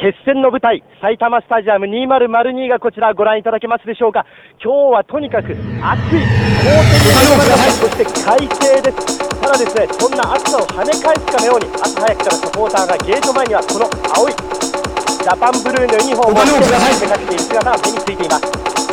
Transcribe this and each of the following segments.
決戦の舞台、埼玉スタジアム2002がこちらご覧いただけますでしょうか。今日はとにかく暑い、好天そして快晴です。ただですね、そんな暑さを跳ね返すかのように、朝早くからサポーターがゲート前にはこの青いジャパンブルーのユニフォームを着て出かけている姿が目についています。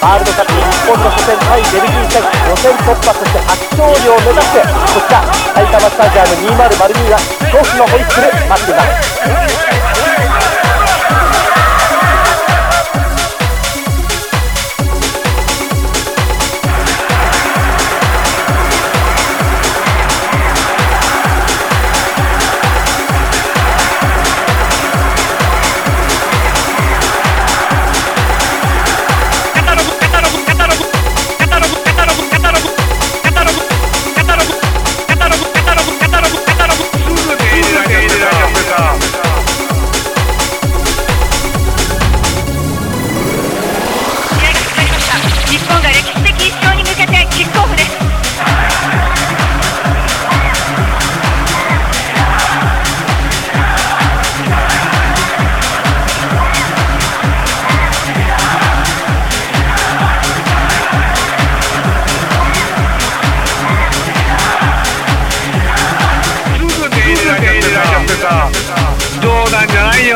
ワールドカップ日本の初戦対ベルギー戦予選突破そして初勝利を目指してこちら埼玉スタジアム2002は恐怖のホイッスル待っています。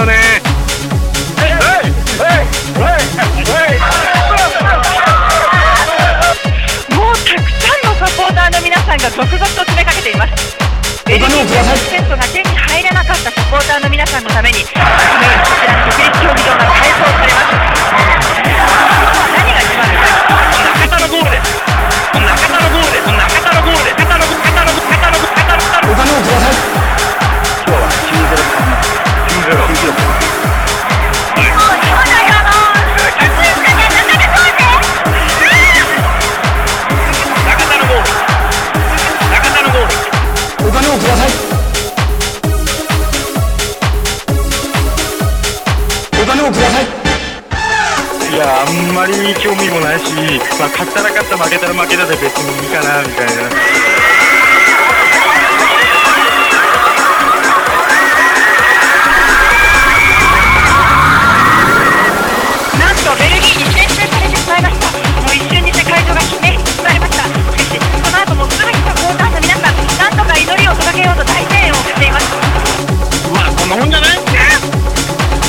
よね。もうたくさんのサポーターの皆さんが続々と詰めかけています。ベルギーのチケいやあんまり興味もないし、まあ、勝ったら勝った負けたら負けたで別にいいかなみたいな。ルギーに先制されてしまいましたもう一瞬にして会場が決められましたしかしこの後もすぐにサポーターの皆さんなんとか祈りを届けようと大声援を送っていますまあこんなもんじゃない？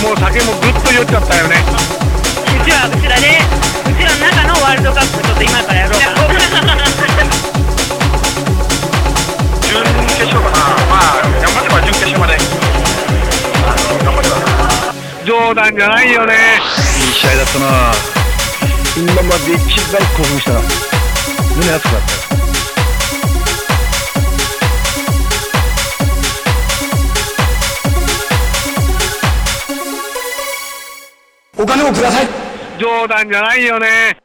もう酒もぐっと酔っちゃったよね。ちはうちらでうちらの中のワールドカップちょっと今からやろうか。な準決勝かな。まあ頑張っ準決勝まで。冗談じゃないよね試合だったな。今まで一番興奮した胸熱くなった。お金をください。冗談じゃないよね